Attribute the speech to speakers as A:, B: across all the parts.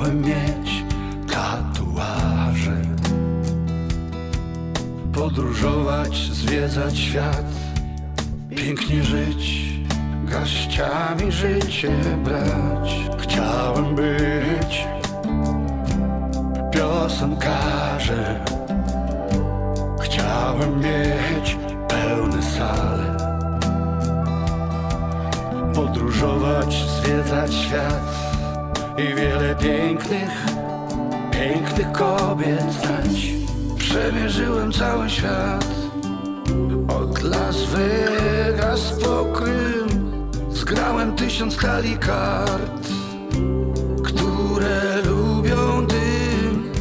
A: Chciałem mieć tatuaże. Podróżować, zwiedzać świat Pięknie żyć, gaściami życie brać. Chciałem być piosenkarzem Chciałem mieć pełne sale Podróżować, zwiedzać świat i wiele pięknych, pięknych kobiet znać. Przemierzyłem cały świat od Las Vegas po Krym. Zgrałem tysiąc talii kart, które lubią dym.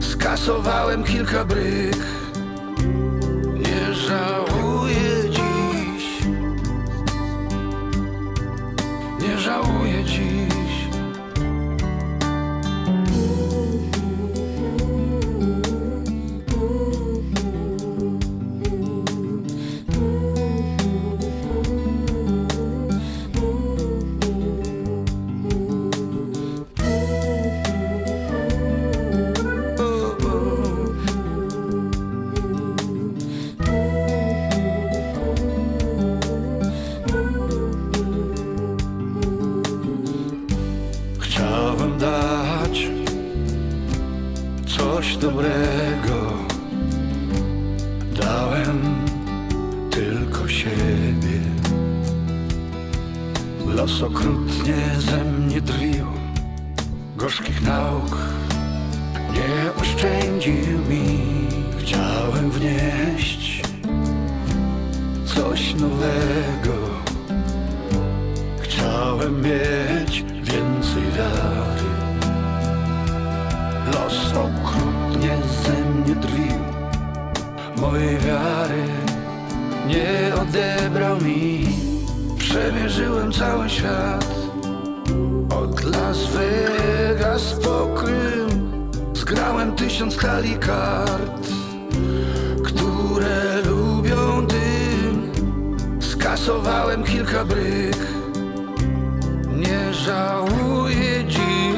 A: Skasowałem kilka bryk, nie żałuję coś dobrego. Dałem tylko siebie. Los okrutnie ze mnie drwił, gorzkich nauk nie oszczędził mi. Chciałem wnieść coś nowego. Chciałem mieć więcej wiary. Los okrutnie nie odebrał mi. Przemierzyłem cały świat. Od Las Vegas po Krym. Zgrałem tysiąc talii kart, które lubią dym. Skasowałem kilka bryk. Nie żałuję dziś.